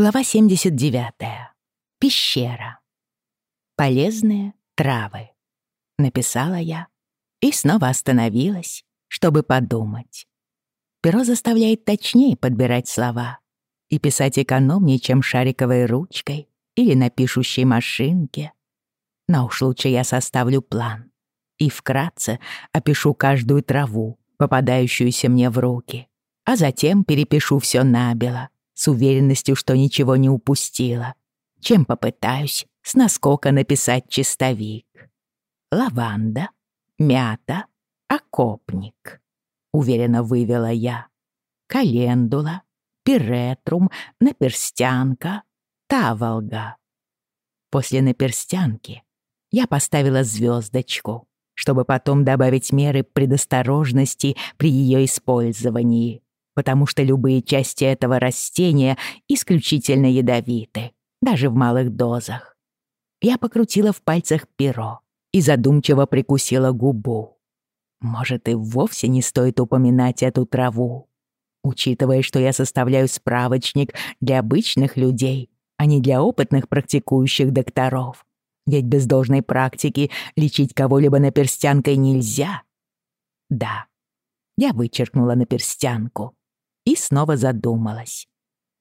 Глава 79. Пещера. Полезные травы. Написала я и снова остановилась, чтобы подумать. Перо заставляет точнее подбирать слова и писать экономнее, чем шариковой ручкой или на пишущей машинке. Но уж лучше я составлю план и вкратце опишу каждую траву, попадающуюся мне в руки, а затем перепишу все набело, с уверенностью, что ничего не упустила, чем попытаюсь с наскока написать чистовик. Лаванда, мята, окопник. Уверенно вывела я. Календула, пиретрум, наперстянка, таволга. После наперстянки я поставила звездочку, чтобы потом добавить меры предосторожности при ее использовании, потому что любые части этого растения исключительно ядовиты, даже в малых дозах. Я покрутила в пальцах перо и задумчиво прикусила губу. Может, и вовсе не стоит упоминать эту траву. Учитывая, что я составляю справочник для обычных людей, а не для опытных практикующих докторов. Ведь без должной практики лечить кого-либо наперстянкой нельзя. Да, я вычеркнула наперстянку и снова задумалась.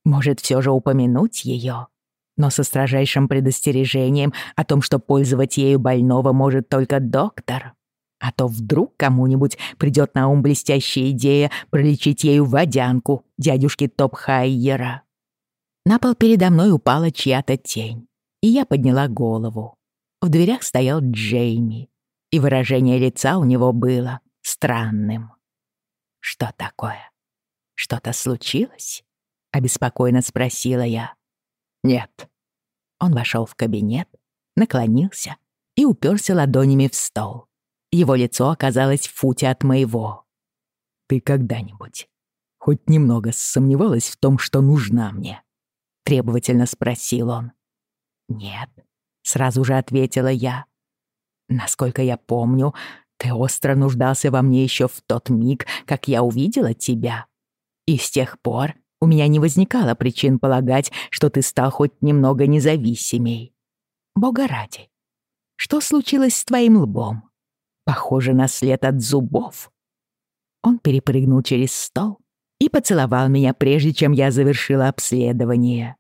Может, все же упомянуть ее? но со строжайшим предостережением о том, что пользовать ею больного может только доктор. А то вдруг кому-нибудь придет на ум блестящая идея пролечить ею водянку дядюшки Топхайера. На пол передо мной упала чья-то тень, и я подняла голову. В дверях стоял Джейми, и выражение лица у него было странным. «Что такое? Что-то случилось?» — обеспокоенно спросила я. «Нет». Он вошел в кабинет, наклонился и уперся ладонями в стол. Его лицо оказалось в футе от моего. «Ты когда-нибудь хоть немного сомневалась в том, что нужна мне?» — требовательно спросил он. «Нет», — сразу же ответила я. «Насколько я помню, ты остро нуждался во мне еще в тот миг, как я увидела тебя. И с тех пор у меня не возникало причин полагать, что ты стал хоть немного независимей. Бога ради. Что случилось с твоим лбом? Похоже на след от зубов. Он перепрыгнул через стол и поцеловал меня, прежде чем я завершила обследование.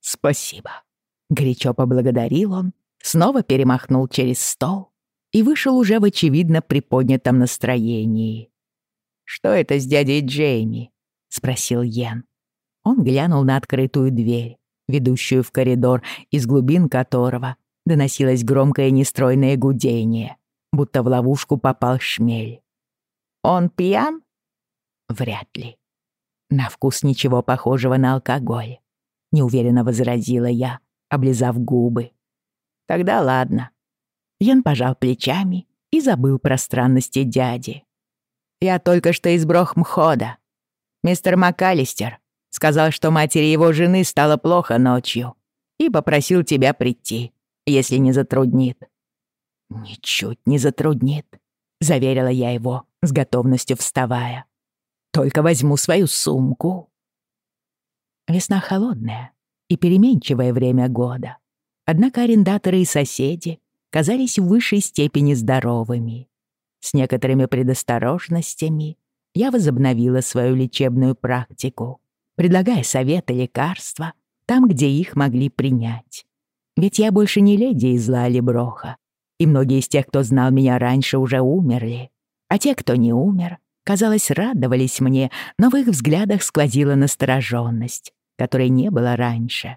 «Спасибо». Горячо поблагодарил он, снова перемахнул через стол и вышел уже в очевидно приподнятом настроении. «Что это с дядей Джейми?» — спросил Йен. Он глянул на открытую дверь, ведущую в коридор, из глубин которого доносилось громкое нестройное гудение, будто в ловушку попал шмель. «Он пьян?» «Вряд ли. На вкус ничего похожего на алкоголь», — неуверенно возразила я, облизав губы. «Тогда ладно». Ян пожал плечами и забыл про странности дяди. «Я только что из Брохмхода. Мистер МакАлистер Сказал, что матери его жены стало плохо ночью и попросил тебя прийти, если не затруднит». «Ничуть не затруднит», — заверила я его, с готовностью вставая. «Только возьму свою сумку». Весна холодная и переменчивое время года. Однако арендаторы и соседи казались в высшей степени здоровыми. С некоторыми предосторожностями я возобновила свою лечебную практику предлагая советы, лекарства там, где их могли принять. Ведь я больше не леди из Лали-Броха, и многие из тех, кто знал меня раньше, уже умерли. А те, кто не умер, казалось, радовались мне, но в их взглядах сквозила настороженность, которой не было раньше.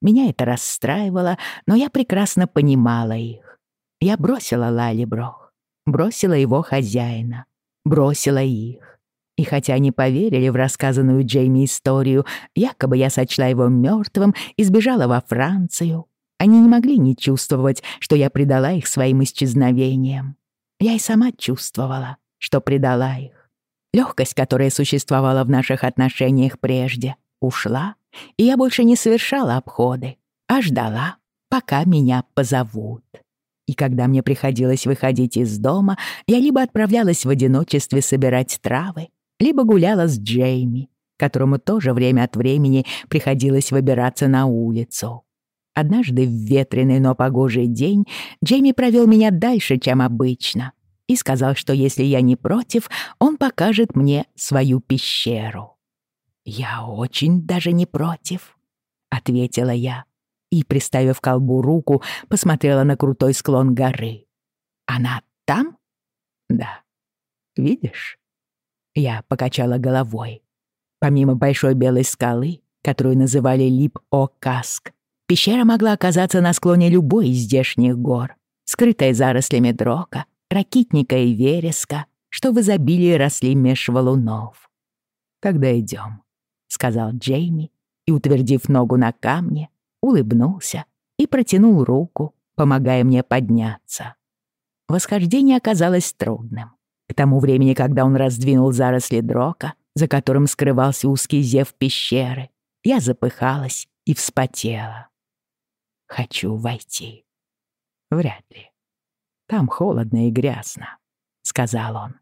Меня это расстраивало, но я прекрасно понимала их. Я бросила Лали-Брох, бросила его хозяина, бросила их. И хотя они поверили в рассказанную Джейми историю, якобы я сочла его мертвым и сбежала во Францию, они не могли не чувствовать, что я предала их своим исчезновением. Я и сама чувствовала, что предала их. Легкость, которая существовала в наших отношениях прежде, ушла, и я больше не совершала обходы, а ждала, пока меня позовут. И когда мне приходилось выходить из дома, я либо отправлялась в одиночестве собирать травы, либо гуляла с Джейми, которому тоже время от времени приходилось выбираться на улицу. Однажды в ветреный, но погожий день Джейми провел меня дальше, чем обычно, и сказал, что если я не против, он покажет мне свою пещеру. «Я очень даже не против», — ответила я, и, приставив колбу руку, посмотрела на крутой склон горы. «Она там?» «Да. Видишь?» Я покачала головой. Помимо большой белой скалы, которую называли Лип-О-Каск, пещера могла оказаться на склоне любой из здешних гор, скрытая зарослями дрока, ракитника и вереска, что в изобилии росли меж валунов. «Тогда идем», — сказал Джейми, и, утвердив ногу на камне, улыбнулся и протянул руку, помогая мне подняться. Восхождение оказалось трудным. К тому времени, когда он раздвинул заросли дрока, за которым скрывался узкий зев пещеры, я запыхалась и вспотела. «Хочу войти». «Вряд ли. Там холодно и грязно», — сказал он.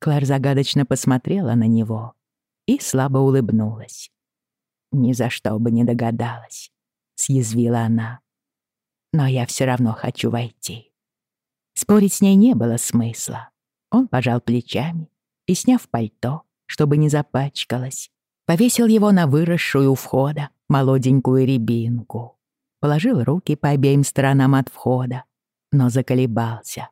Клэр загадочно посмотрела на него и слабо улыбнулась. «Ни за что бы не догадалась», — съязвила она. «Но я все равно хочу войти». Спорить с ней не было смысла. Он пожал плечами и, сняв пальто, чтобы не запачкалось, повесил его на выросшую у входа молоденькую рябинку, положил руки по обеим сторонам от входа, но заколебался.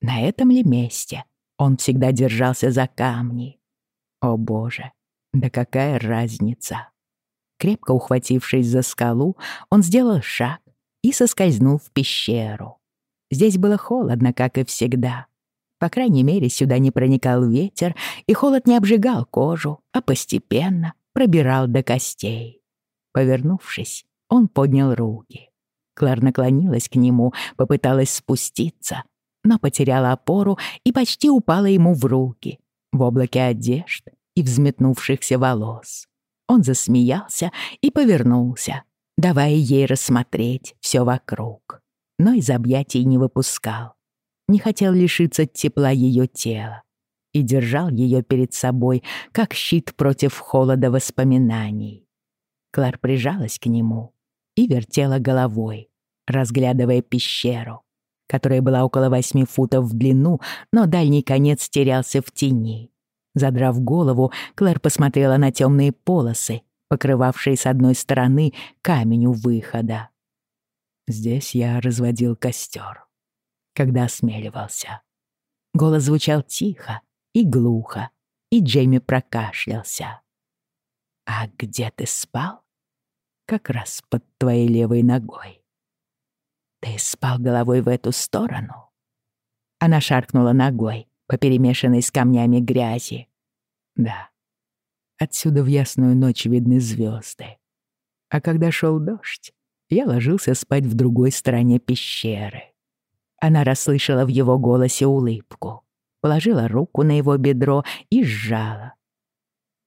На этом ли месте он всегда держался за камни? О боже, да какая разница! Крепко ухватившись за скалу, он сделал шаг и соскользнул в пещеру. Здесь было холодно, как и всегда, по крайней мере, сюда не проникал ветер, и холод не обжигал кожу, а постепенно пробирал до костей. Повернувшись, он поднял руки. Клар наклонилась к нему, попыталась спуститься, но потеряла опору и почти упала ему в руки, в облаке одежд и взметнувшихся волос. Он засмеялся и повернулся, давая ей рассмотреть все вокруг, но из объятий не выпускал не хотел лишиться тепла ее тела и держал ее перед собой, как щит против холода воспоминаний. Клар прижалась к нему и вертела головой, разглядывая пещеру, которая была около восьми футов в длину, но дальний конец терялся в тени. Задрав голову, Клэр посмотрела на темные полосы, покрывавшие с одной стороны камень у выхода. Здесь я разводил костер когда осмеливался. Голос звучал тихо и глухо, и Джейми прокашлялся. «А где ты спал?» «Как раз под твоей левой ногой». «Ты спал головой в эту сторону?» Она шаркнула ногой по перемешанной с камнями грязи. «Да. Отсюда в ясную ночь видны звезды. А когда шел дождь, я ложился спать в другой стороне пещеры. Она расслышала в его голосе улыбку, положила руку на его бедро и сжала.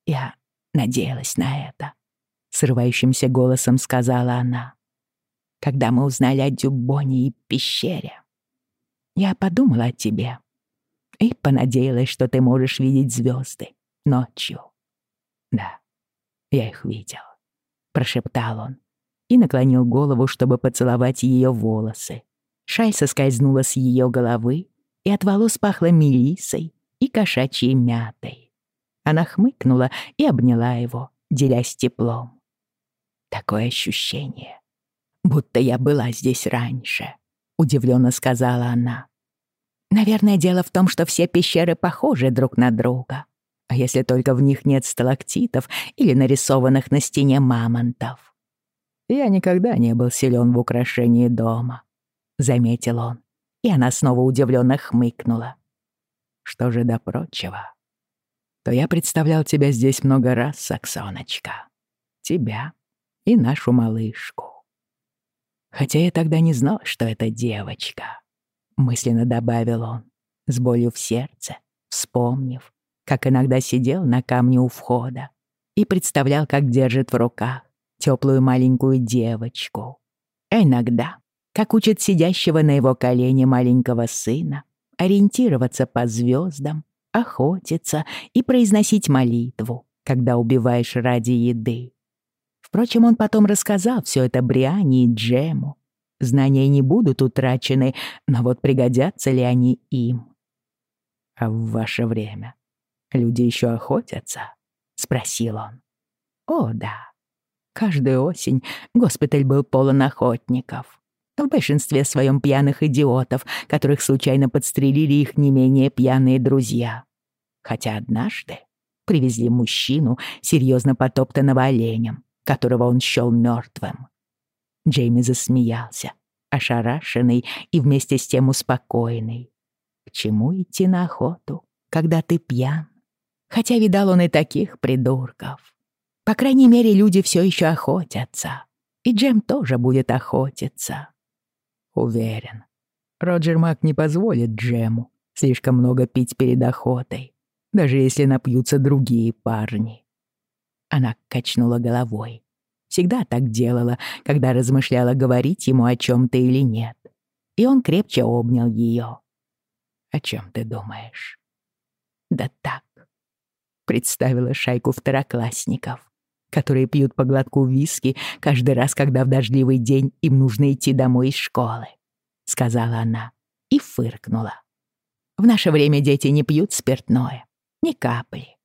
«Я надеялась на это», — срывающимся голосом сказала она. «Когда мы узнали о Дюбоне и пещере, я подумала о тебе и понадеялась, что ты можешь видеть звезды ночью». «Да, я их видел», — прошептал он и наклонил голову, чтобы поцеловать ее волосы. Шаль соскользнула с ее головы, и от волос пахло мелисой и кошачьей мятой. Она хмыкнула и обняла его, делясь теплом. «Такое ощущение, будто я была здесь раньше», — удивленно сказала она. «Наверное, дело в том, что все пещеры похожи друг на друга, а если только в них нет сталактитов или нарисованных на стене мамонтов. Я никогда не был силен в украшении дома», заметил он, и она снова удивленно хмыкнула. Что же до прочего, то я представлял тебя здесь много раз, Саксоночка. Тебя и нашу малышку. Хотя я тогда не знал, что это девочка, мысленно добавил он, с болью в сердце, вспомнив, как иногда сидел на камне у входа и представлял, как держит в руках теплую маленькую девочку. А иногда как учит сидящего на его колене маленького сына ориентироваться по звездам, охотиться и произносить молитву, когда убиваешь ради еды. Впрочем, он потом рассказал все это Бриане и Джему. Знания не будут утрачены, но вот пригодятся ли они им? «А в ваше время люди еще охотятся?» — спросил он. «О, да. Каждую осень госпиталь был полон охотников. В большинстве своем пьяных идиотов, которых случайно подстрелили их не менее пьяные друзья. Хотя однажды привезли мужчину, серьезно потоптанного оленем, которого он счёл мёртвым. Джейми засмеялся, ошарашенный и вместе с тем успокоенный. К чему идти на охоту, когда ты пьян? Хотя видал он и таких придурков. По крайней мере, люди все еще охотятся. И Джем тоже будет охотиться. Уверен, Роджер Мак не позволит Джему слишком много пить перед охотой, даже если напьются другие парни. Она качнула головой. Всегда так делала, когда размышляла, говорить ему о чем-то или нет. И он крепче обнял ее. «О чем ты думаешь?» «Да так». Представила шайку второклассников, которые пьют по глотку виски каждый раз, когда в дождливый день им нужно идти домой из школы. Сказала она и фыркнула. В наше время дети не пьют спиртное. Ни капли.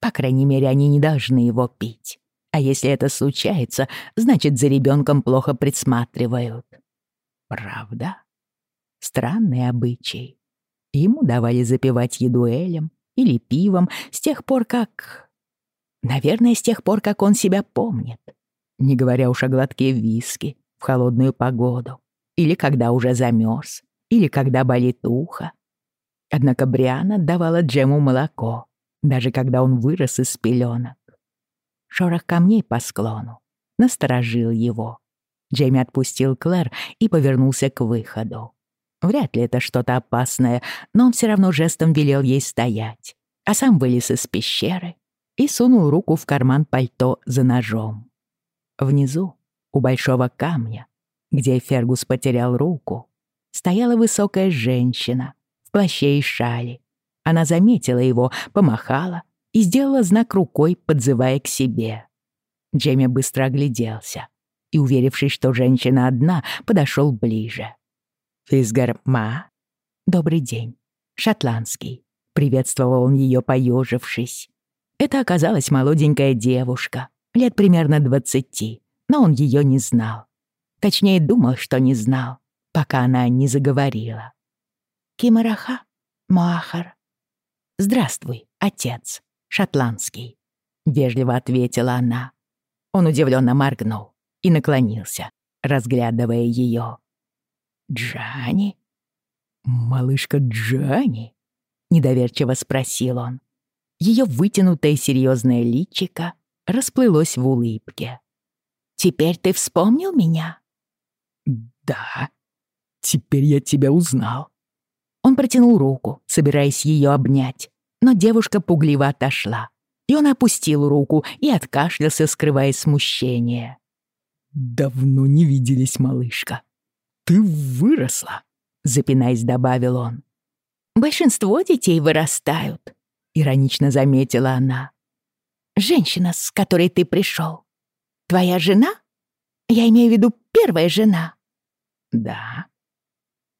По крайней мере, они не должны его пить. А если это случается, значит, за ребенком плохо присматривают. Правда? Странный обычай. Ему давали запивать еду элем или пивом с тех пор, как... Наверное, с тех пор, как он себя помнит. Не говоря уж о глотке виски в холодную погоду. Или когда уже замерз. Или когда болит ухо. Однако Бриана давала Джему молоко, даже когда он вырос из пеленок. Шорох камней по склону насторожил его. Джейми отпустил Клэр и повернулся к выходу. Вряд ли это что-то опасное, но он все равно жестом велел ей стоять, а сам вылез из пещеры и сунул руку в карман пальто за ножом. Внизу, у большого камня, где Фергус потерял руку, стояла высокая женщина в плаще и шали. Она заметила его, помахала и сделала знак рукой, подзывая к себе. Джейми быстро огляделся и, уверившись, что женщина одна, подошел ближе. «Физгар Ма?» «Добрый день. Шотландский», — приветствовал он ее, поежившись. Это оказалась молоденькая девушка, лет примерно двадцати, но он ее не знал. Точнее, думал, что не знал, пока она не заговорила. «Кимараха, Махар». «Здравствуй, отец», шотландский», — вежливо ответила она. Он удивленно моргнул и наклонился, разглядывая ее. «Джани? Малышка Джани?» — недоверчиво спросил он. Ее вытянутое серьезное личико расплылось в улыбке. «Теперь ты вспомнил меня?» «Да, теперь я тебя узнал». Он протянул руку, собираясь ее обнять, но девушка пугливо отошла, и он опустил руку и откашлялся, скрывая смущение. «Давно не виделись, малышка. Ты выросла», — запинаясь, добавил он. «Большинство детей вырастают», — иронично заметила она. «Женщина, с которой ты пришел, твоя жена? Я имею в виду первая жена». «Да».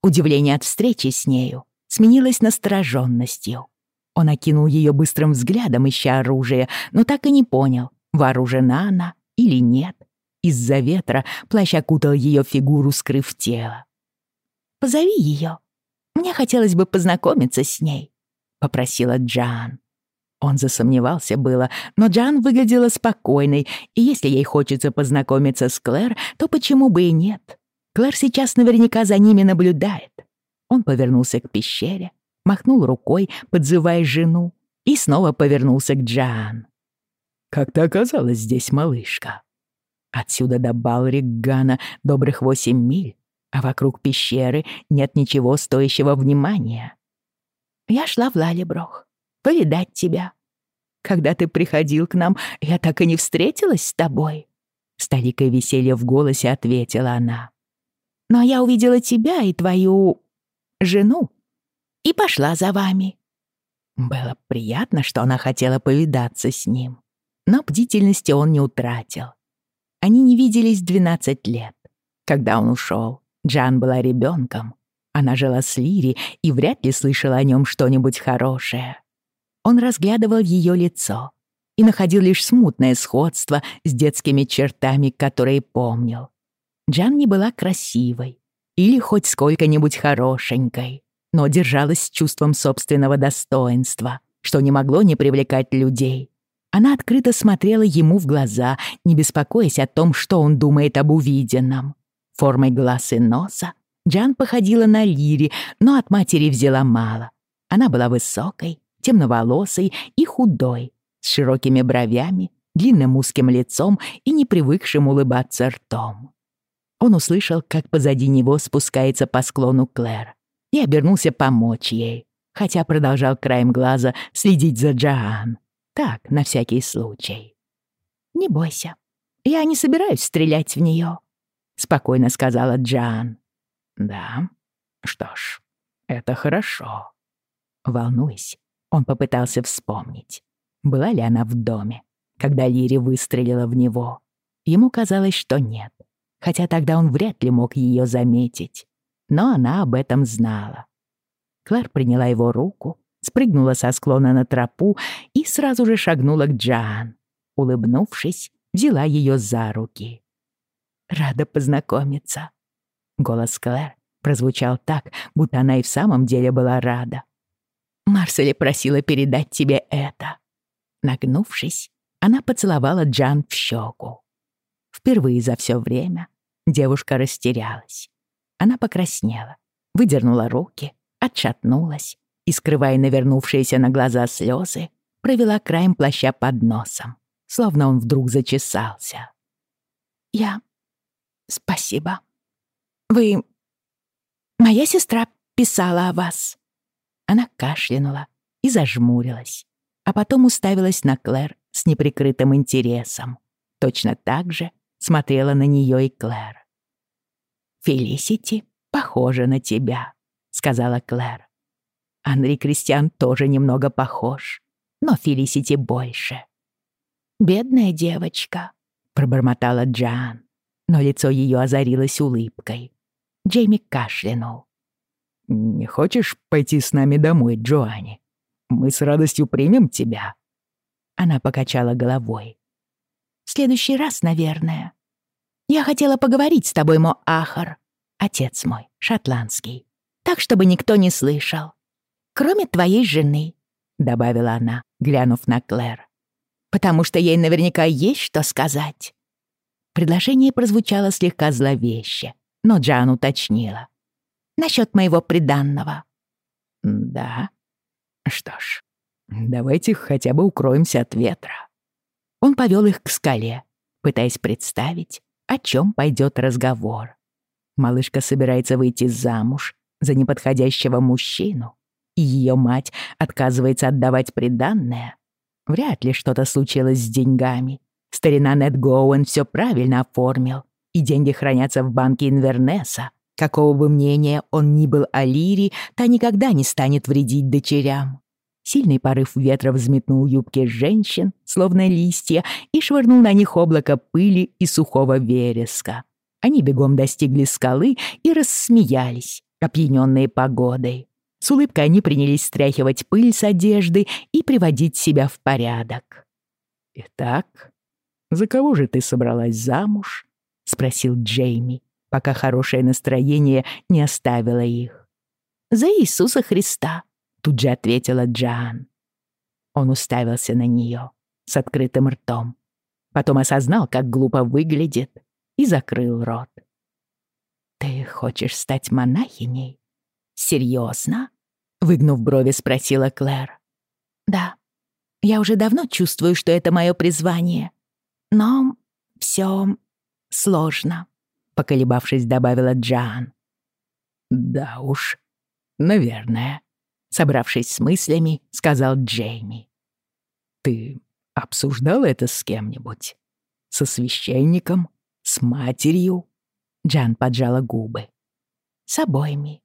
Удивление от встречи с нею сменилось настороженностью. Он окинул ее быстрым взглядом, ища оружие, но так и не понял, вооружена она или нет. Из-за ветра плащ окутал ее фигуру, скрыв тело. «Позови ее. Мне хотелось бы познакомиться с ней», — попросила Джан. Он засомневался было, но Джан выглядела спокойной, и если ей хочется познакомиться с Клэр, то почему бы и нет? Клэр сейчас наверняка за ними наблюдает. Он повернулся к пещере, махнул рукой, подзывая жену, и снова повернулся к Джан. «Как ты оказалась здесь, малышка?» Отсюда до Балриггана добрых восемь миль, а вокруг пещеры нет ничего стоящего внимания. Я шла в Лалеброх, повидать тебя. Когда ты приходил к нам, я так и не встретилась с тобой. С толикой веселья в голосе ответила она. Но я увидела тебя и твою... жену и пошла за вами». Было приятно, что она хотела повидаться с ним. но бдительности он не утратил. Они не виделись 12 лет. Когда он ушел, Джан была ребенком. Она жила с Лири и вряд ли слышала о нем что-нибудь хорошее. Он разглядывал ее лицо и находил лишь смутное сходство с детскими чертами, которые помнил. Джан не была красивой или хоть сколько-нибудь хорошенькой, но держалась с чувством собственного достоинства, что не могло не привлекать людей. Она открыто смотрела ему в глаза, не беспокоясь о том, что он думает об увиденном. Формой глаз и носа Джан походила на Лири, но от матери взяла мало. Она была высокой, темноволосой и худой, с широкими бровями, длинным узким лицом и не привыкшим улыбаться ртом. Он услышал, как позади него спускается по склону Клэр, и обернулся помочь ей, хотя продолжал краем глаза следить за Джоан. Так, на всякий случай. «Не бойся, я не собираюсь стрелять в нее», — спокойно сказала Джоан. «Да? Что ж, это хорошо». Волнуясь, он попытался вспомнить, была ли она в доме, когда Лири выстрелила в него. Ему казалось, что нет, хотя тогда он вряд ли мог ее заметить. Но она об этом знала. Клэр приняла его руку, спрыгнула со склона на тропу и сразу же шагнула к Джоан. Улыбнувшись, взяла ее за руки. «Рада познакомиться». Голос Клэр прозвучал так, будто она и в самом деле была рада. Марселе просила передать тебе это». Нагнувшись, она поцеловала Джан в щеку. Впервые за все время девушка растерялась. Она покраснела, выдернула руки, отшатнулась и, скрывая навернувшиеся на глаза слезы, провела краем плаща под носом, словно он вдруг зачесался. «Я... спасибо. Вы... Моя сестра писала о вас». Она кашлянула и зажмурилась, а потом уставилась на Клэр с неприкрытым интересом. Точно так же смотрела на нее и Клэр. «Фелисити похожа на тебя», — сказала Клэр. Анри Кристиан тоже немного похож, но Фелисити больше. «Бедная девочка», — пробормотала Джан, но лицо ее озарилось улыбкой. Джейми кашлянул. «Не хочешь пойти с нами домой, Джоанни? Мы с радостью примем тебя». Она покачала головой. «В следующий раз, наверное. Я хотела поговорить с тобой, Мо Ахар, отец мой, шотландский, так, чтобы никто не слышал. Кроме твоей жены», — добавила она, глянув на Клэр. «Потому что ей наверняка есть что сказать». Предложение прозвучало слегка зловеще, но Джан уточнила насчет моего приданного». «Да? Что ж, давайте хотя бы укроемся от ветра». Он повел их к скале, пытаясь представить, о чем пойдет разговор. Малышка собирается выйти замуж за неподходящего мужчину, и ее мать отказывается отдавать приданное. Вряд ли что-то случилось с деньгами. Старина Нед Гоуэн все правильно оформил, и деньги хранятся в банке Инвернеса, Какого бы мнения он ни был о Лире, та никогда не станет вредить дочерям. Сильный порыв ветра взметнул юбки женщин, словно листья, и швырнул на них облако пыли и сухого вереска. Они бегом достигли скалы и рассмеялись, опьяненные погодой. С улыбкой они принялись стряхивать пыль с одежды и приводить себя в порядок. «Итак, за кого же ты собралась замуж?» — спросил Джейми пока хорошее настроение не оставило их. «За Иисуса Христа», — тут же ответила Джан. Он уставился на нее с открытым ртом. Потом осознал, как глупо выглядит, и закрыл рот. «Ты хочешь стать монахиней? Серьезно?» Выгнув брови, спросила Клэр. «Да, я уже давно чувствую, что это мое призвание. Но все сложно поколебавшись, добавила Джан. «Да уж, наверное», — собравшись с мыслями, сказал Джейми. «Ты обсуждал это с кем-нибудь? Со священником? С матерью?» Джан поджала губы. «С обоими».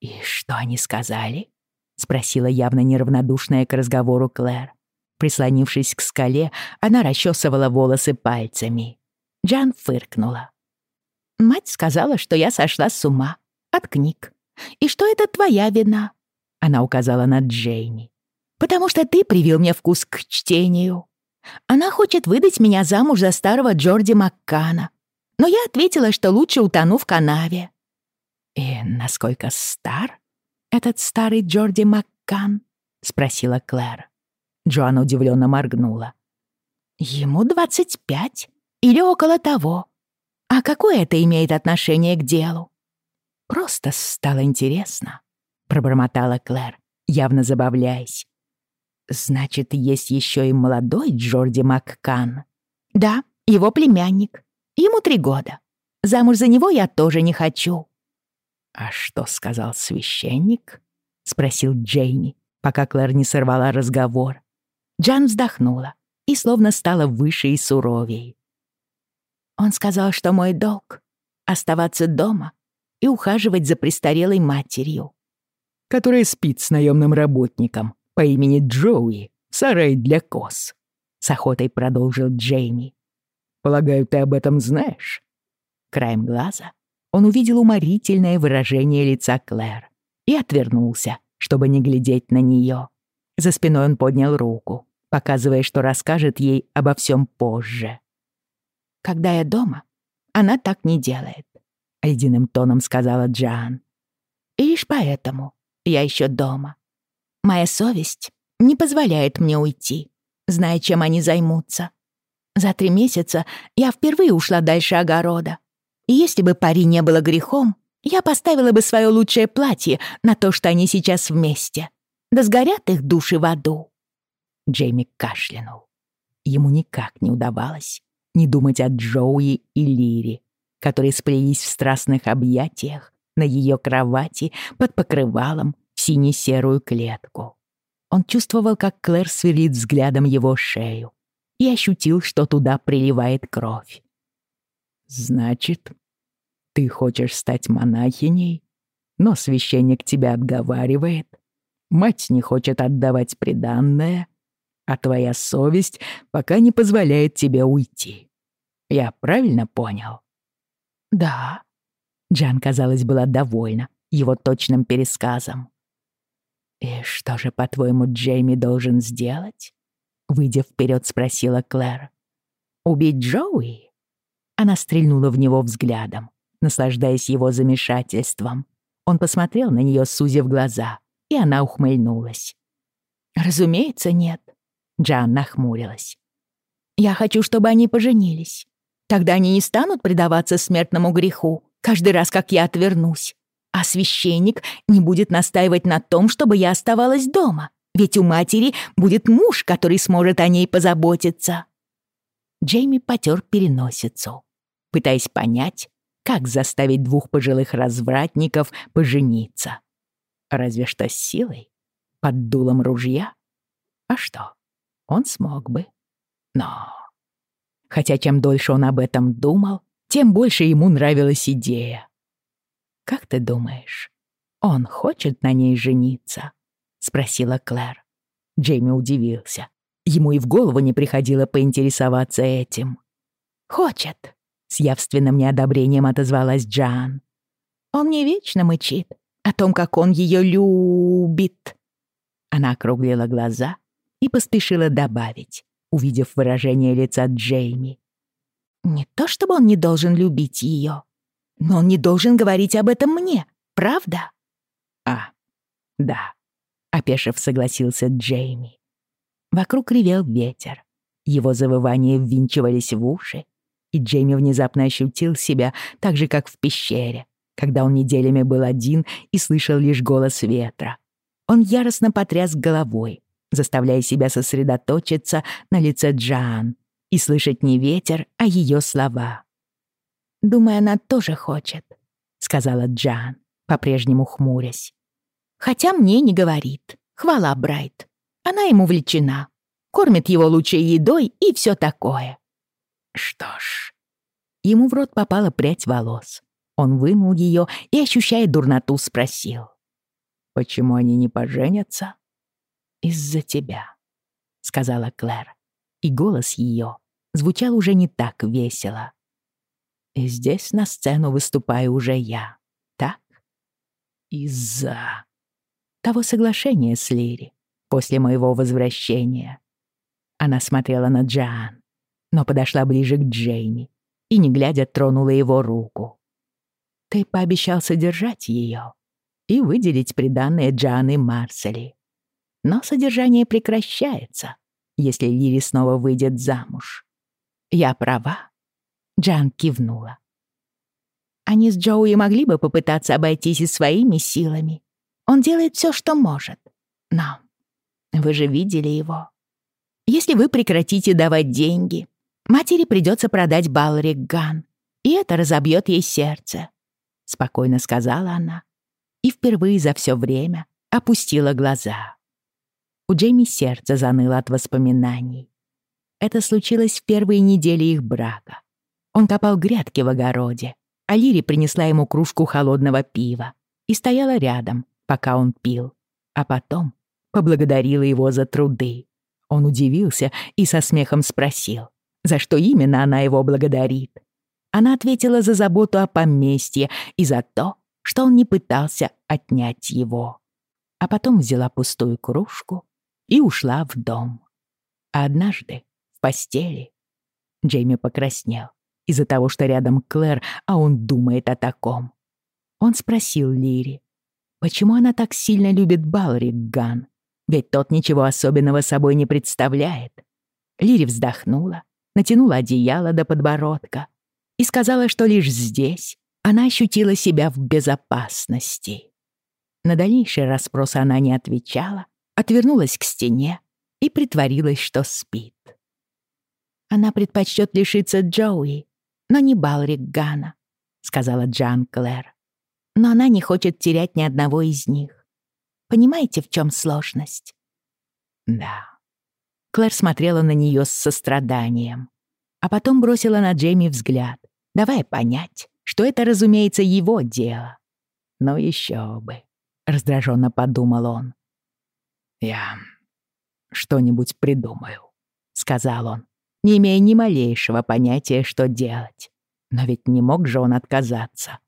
«И что они сказали?» — спросила явно неравнодушная к разговору Клэр. Прислонившись к скале, она расчесывала волосы пальцами. Джан фыркнула. «Мать сказала, что я сошла с ума. От книг. И что это твоя вина?» Она указала на Джейми. «Потому что ты привил мне вкус к чтению. Она хочет выдать меня замуж за старого Джорди Маккана. Но я ответила, что лучше утону в канаве». «И насколько стар этот старый Джорди Маккан?» — спросила Клэр. Джоанна удивленно моргнула. «Ему двадцать пять или около того. А какое это имеет отношение к делу?» «Просто стало интересно», — пробормотала Клэр, явно забавляясь. «Значит, есть еще и молодой Джорди Маккан?» «Да, его племянник. Ему три года. Замуж за него я тоже не хочу». «А что сказал священник?» — спросил Джейми, пока Клэр не сорвала разговор. Джан вздохнула и словно стала выше и суровей. Он сказал, что мой долг — оставаться дома и ухаживать за престарелой матерью. Которая спит с наемным работником по имени Джоуи в сарае для коз. С охотой продолжил Джейми. «Полагаю, ты об этом знаешь?» Краем глаза он увидел уморительное выражение лица Клэр и отвернулся, чтобы не глядеть на нее. За спиной он поднял руку, показывая, что расскажет ей обо всем позже. «Когда я дома, она так не делает», — ледяным тоном сказала Джан. «И лишь поэтому я еще дома. Моя совесть не позволяет мне уйти, зная, чем они займутся. За три месяца я впервые ушла дальше огорода. И если бы пари не было грехом, я поставила бы свое лучшее платье на то, что они сейчас вместе. Да сгорят их души в аду. Джейми кашлянул. Ему никак не удавалось не думать о Джоуи и Лире, которые сплелись в страстных объятиях на ее кровати под покрывалом в сине-серую клетку. Он чувствовал, как Клэр сверлит взглядом его шею и ощутил, что туда приливает кровь. «Значит, ты хочешь стать монахиней, но священник тебя отговаривает, мать не хочет отдавать приданное, а твоя совесть пока не позволяет тебе уйти. Я правильно понял?» «Да». Джан, казалось, была довольна его точным пересказом. «И что же, по-твоему, Джейми должен сделать?» Выйдя вперед, спросила Клэр. «Убить Джоуи?» Она стрельнула в него взглядом, наслаждаясь его замешательством. Он посмотрел на нее, сузив глаза, и она ухмыльнулась. «Разумеется, нет. Джан нахмурилась. «Я хочу, чтобы они поженились. Тогда они не станут предаваться смертному греху каждый раз, как я отвернусь. А священник не будет настаивать на том, чтобы я оставалась дома, ведь у матери будет муж, который сможет о ней позаботиться». Джейми потер переносицу, пытаясь понять, как заставить двух пожилых развратников пожениться. Разве что с силой, под дулом ружья. А что? Он смог бы. Но... Хотя чем дольше он об этом думал, тем больше ему нравилась идея. «Как ты думаешь, он хочет на ней жениться?» — спросила Клэр. Джейми удивился. Ему и в голову не приходило поинтересоваться этим. «Хочет», — с явственным неодобрением отозвалась Джан. «Он мне вечно мычит о том, как он ее любит». Она округлила глаза и поспешила добавить, увидев выражение лица Джейми. «Не то чтобы он не должен любить ее, но он не должен говорить об этом мне, правда?» «А, да», — опешив согласился Джейми. Вокруг ревел ветер. Его завывания ввинчивались в уши, и Джейми внезапно ощутил себя так же, как в пещере, когда он неделями был один и слышал лишь голос ветра. Он яростно потряс головой, заставляя себя сосредоточиться на лице Джан и слышать не ветер, а ее слова. «Думаю, она тоже хочет», — сказала Джан, по-прежнему хмурясь. «Хотя мне не говорит. Хвала, Брайт. Она ему влечена. Кормит его лучшей едой и все такое». Что ж... Ему в рот попала прядь волос. Он вынул ее и, ощущая дурноту, спросил. «Почему они не поженятся?» Из-за тебя». сказала Клэр, и голос ее звучал уже не так весело. И здесь на сцену выступаю уже я, так? Из-за того соглашения с Лири после моего возвращения. Она смотрела на Джоан, но подошла ближе к Джейми и, не глядя, тронула его руку. «Ты пообещал содержать ее и выделить приданное Джоанны Марсели. Но содержание прекращается, если Лири снова выйдет замуж. Я права?» Джан кивнула. Они с Джоуи могли бы попытаться обойтись и своими силами. Он делает все, что может. Но вы же видели его. Если вы прекратите давать деньги, матери придется продать Балрик Ган, и это разобьет ей сердце», — спокойно сказала она. И впервые за все время опустила глаза. У Джейми сердце заныло от воспоминаний. Это случилось в первые недели их брака. Он копал грядки в огороде, а Лири принесла ему кружку холодного пива и стояла рядом, пока он пил, а потом поблагодарила его за труды. Он удивился и со смехом спросил, за что именно она его благодарит. Она ответила за заботу о поместье и за то, что он не пытался отнять его. А потом взяла пустую кружку и ушла в дом. А однажды в постели Джейми покраснел из-за того, что рядом Клэр, а он думает о таком. Он спросил Лири, почему она так сильно любит Балрик Ган, ведь тот ничего особенного собой не представляет. Лири вздохнула, натянула одеяло до подбородка и сказала, что лишь здесь она ощутила себя в безопасности. На дальнейшие расспросы она не отвечала, отвернулась к стене и притворилась, что спит. Она предпочтет лишиться Джоуи, но не Балрик Гана», — сказала Джан Клэр. «Но она не хочет терять ни одного из них. Понимаете, в чем сложность?» «Да». Клэр смотрела на нее с состраданием, а потом бросила на Джейми взгляд, давая понять, что это, разумеется, его дело. «Но еще бы», — раздраженно подумал он. «Я что-нибудь придумаю», — сказал он не имея ни малейшего понятия, что делать. Но ведь не мог же он отказаться.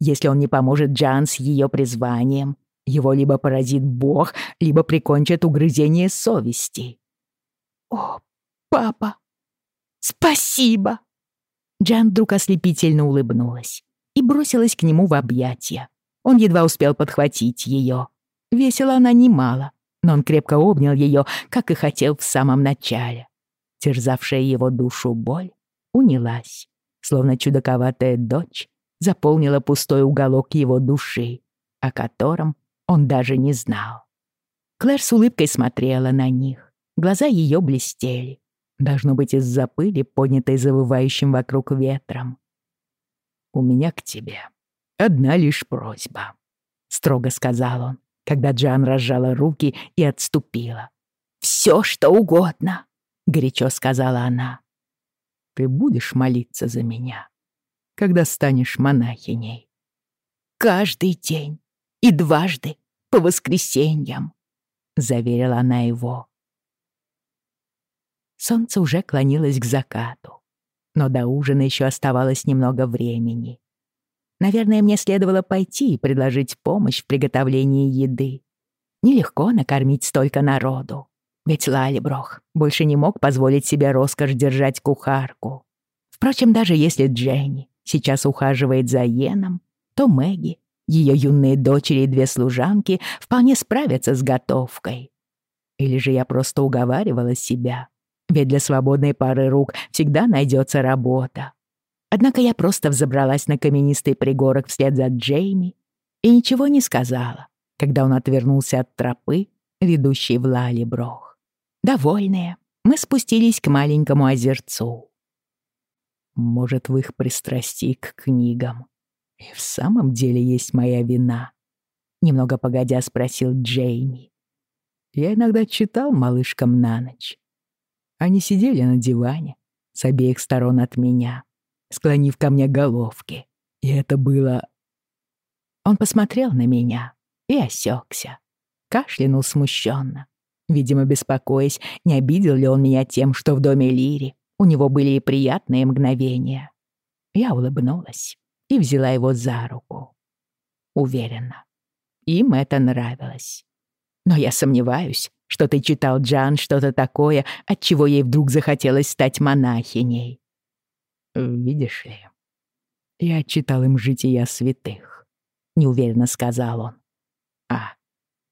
Если он не поможет Джан с ее призванием, его либо поразит Бог, либо прикончит угрызение совести. «О, папа! Спасибо!» Джан вдруг ослепительно улыбнулась и бросилась к нему в объятия. Он едва успел подхватить ее. Весила она немало, но он крепко обнял ее, как и хотел в самом начале терзавшая его душу боль, унялась, словно чудаковатая дочь заполнила пустой уголок его души, о котором он даже не знал. Клэр с улыбкой смотрела на них. Глаза ее блестели. Должно быть из-за пыли, поднятой завывающим вокруг ветром. «У меня к тебе одна лишь просьба», — строго сказал он, когда Джан разжала руки и отступила. «Все, что угодно», — горячо сказала она. «Ты будешь молиться за меня, когда станешь монахиней?» «Каждый день и дважды по воскресеньям», — заверила она его. Солнце уже клонилось к закату, но до ужина еще оставалось немного времени. Наверное, мне следовало пойти и предложить помощь в приготовлении еды. Нелегко накормить столько народу. Ведь Лалиброх больше не мог позволить себе роскошь держать кухарку. Впрочем, даже если Дженни сейчас ухаживает за Йеном, то Мэгги, ее юные дочери и две служанки вполне справятся с готовкой. Или же я просто уговаривала себя, ведь для свободной пары рук всегда найдется работа. Однако я просто взобралась на каменистый пригорок вслед за Джейми и ничего не сказала, когда он отвернулся от тропы, ведущей в Лалиброх. Довольные, мы спустились к маленькому озерцу. Может, в их пристрастии к книгам и в самом деле есть моя вина? Немного погодя спросил Джейми. Я иногда читал малышкам на ночь. Они сидели на диване с обеих сторон от меня, склонив ко мне головки. И это было... Он посмотрел на меня и осекся, кашлянул смущенно видимо, беспокоясь, не обидел ли он меня тем, что в доме Лири у него были и приятные мгновения. Я улыбнулась и взяла его за руку. Уверена, им это нравилось. Но я сомневаюсь, что ты читал Джан что-то такое, от чего ей вдруг захотелось стать монахиней. Видишь ли, я читал им жития святых, неуверенно сказал он. А,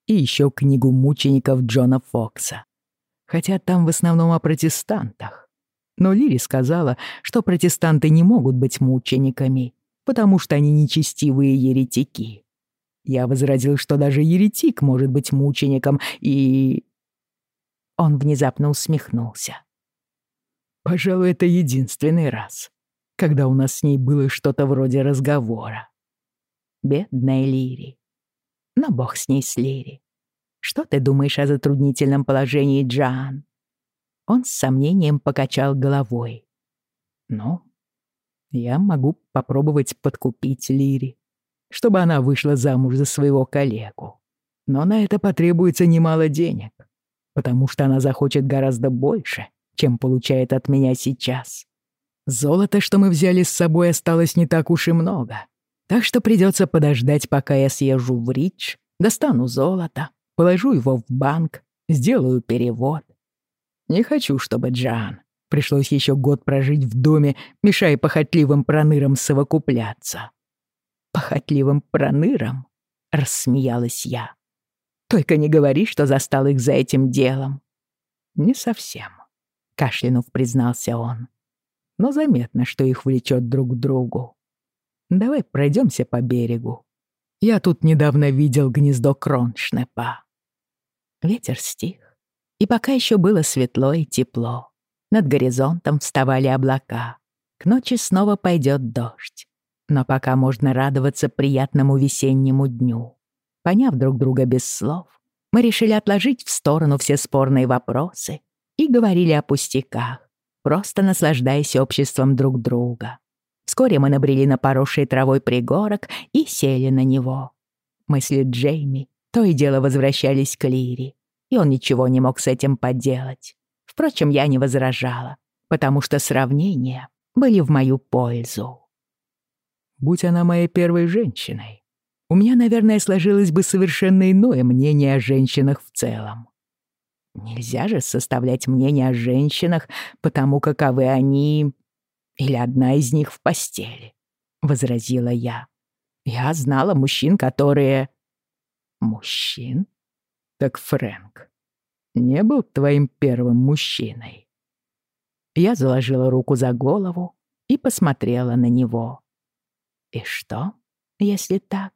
и еще книгу мучеников Джона Фокса. Хотя там в основном о протестантах. Но Лири сказала, что протестанты не могут быть мучениками, потому что они нечестивые еретики. Я возразил, что даже еретик может быть мучеником, и... Он внезапно усмехнулся. Пожалуй, это единственный раз, когда у нас с ней было что-то вроде разговора. Бедная Лири. Но бог с ней с Лири. Что ты думаешь о затруднительном положении Джан? Он с сомнением покачал головой. Ну, я могу попробовать подкупить Лири, чтобы она вышла замуж за своего коллегу. Но на это потребуется немало денег, потому что она захочет гораздо больше, чем получает от меня сейчас. Золото, что мы взяли с собой, осталось не так уж и много. Так что придется подождать, пока я съезжу в Рич, достану золото, положу его в банк, сделаю перевод. Не хочу, чтобы Джан пришлось еще год прожить в доме, мешая похотливым пронырам совокупляться. «Похотливым пронырам?» — рассмеялась я. «Только не говори, что застал их за этим делом». «Не совсем», — кашлянув признался он. «Но заметно, что их влечет друг к другу. Давай пройдемся по берегу. Я тут недавно видел гнездо кроншнепа». Ветер стих, и пока еще было светло и тепло. Над горизонтом вставали облака. К ночи снова пойдет дождь. Но пока можно радоваться приятному весеннему дню. Поняв друг друга без слов, мы решили отложить в сторону все спорные вопросы и говорили о пустяках, просто наслаждаясь обществом друг друга. Вскоре мы набрели на поросший травой пригорок и сели на него. Мысли Джейми то и дело возвращались к Лире, и он ничего не мог с этим поделать. Впрочем, я не возражала, потому что сравнения были в мою пользу. Будь она моей первой женщиной, у меня, наверное, сложилось бы совершенно иное мнение о женщинах в целом. Нельзя же составлять мнение о женщинах, потому каковы они... Или одна из них в постели, — возразила я. Я знала мужчин, которые... Мужчин? Так Фрэнк не был твоим первым мужчиной?» Я заложила руку за голову и посмотрела на него. «И что, если так?»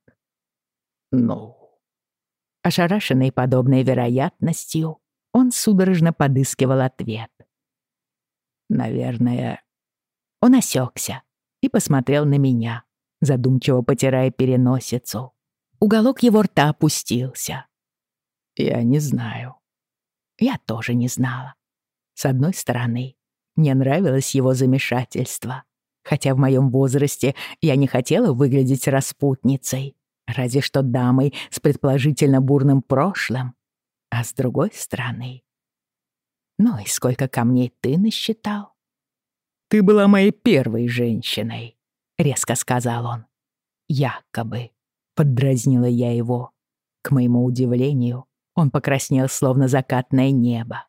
«Ну...» Ошарашенный подобной вероятностью, он судорожно подыскивал ответ. «Наверное...» Он осекся и посмотрел на меня, задумчиво потирая переносицу. Уголок его рта опустился. «Я не знаю я тоже не знала. С одной стороны, мне нравилось его замешательство, хотя в моем возрасте я не хотела выглядеть распутницей, разве что дамой с предположительно бурным прошлым. А с другой стороны... Ну и сколько камней ты насчитал? «Ты была моей первой женщиной», — резко сказал он. «Якобы», — поддразнила я его. К моему удивлению, он покраснел, словно закатное небо.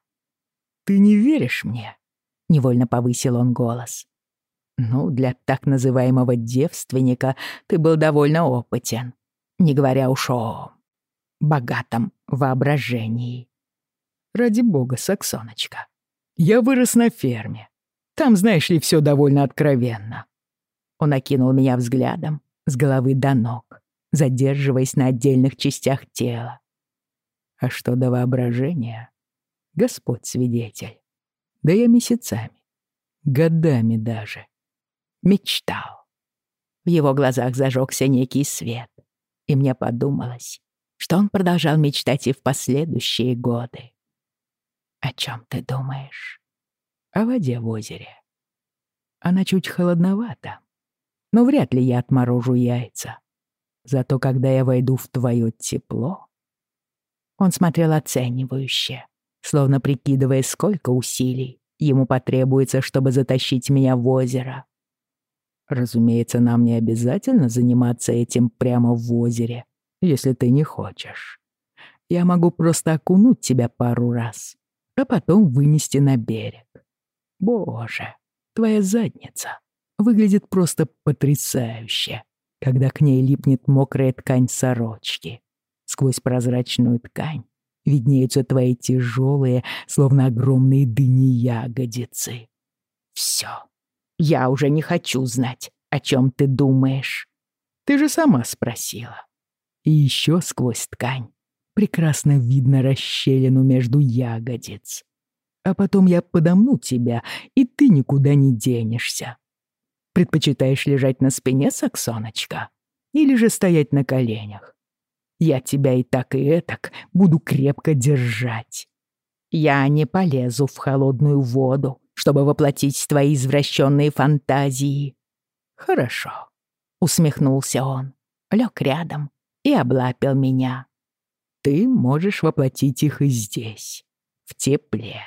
«Ты не веришь мне?» — невольно повысил он голос. «Ну, для так называемого девственника ты был довольно опытен, не говоря уж о богатом воображении». «Ради бога, Саксоночка, я вырос на ферме. Там, знаешь ли, все довольно откровенно». Он окинул меня взглядом с головы до ног, задерживаясь на отдельных частях тела. А что до воображения? Господь свидетель. Да я месяцами, годами даже, мечтал. В его глазах зажегся некий свет, и мне подумалось, что он продолжал мечтать и в последующие годы. «О чем ты думаешь?» «О воде в озере. Она чуть холодновата, но вряд ли я отморожу яйца. Зато когда я войду в твое тепло, он смотрел оценивающе, словно прикидывая, сколько усилий ему потребуется, чтобы затащить меня в озеро. Разумеется, нам не обязательно заниматься этим прямо в озере, если ты не хочешь. Я могу просто окунуть тебя пару раз, а потом вынести на берег. Боже, твоя задница выглядит просто потрясающе, когда к ней липнет мокрая ткань сорочки. Сквозь прозрачную ткань виднеются твои тяжелые, словно огромные дыни ягодицы. Все, я уже не хочу знать, о чем ты думаешь. Ты же сама спросила. И еще сквозь ткань прекрасно видно расщелину между ягодиц. А потом я подомну тебя, и ты никуда не денешься. Предпочитаешь лежать на спине, Саксоночка? Или же стоять на коленях? Я тебя и так, и этак буду крепко держать. Я не полезу в холодную воду, чтобы воплотить твои извращенные фантазии. Хорошо, усмехнулся он, лег рядом и облапил меня. Ты можешь воплотить их и здесь, в тепле.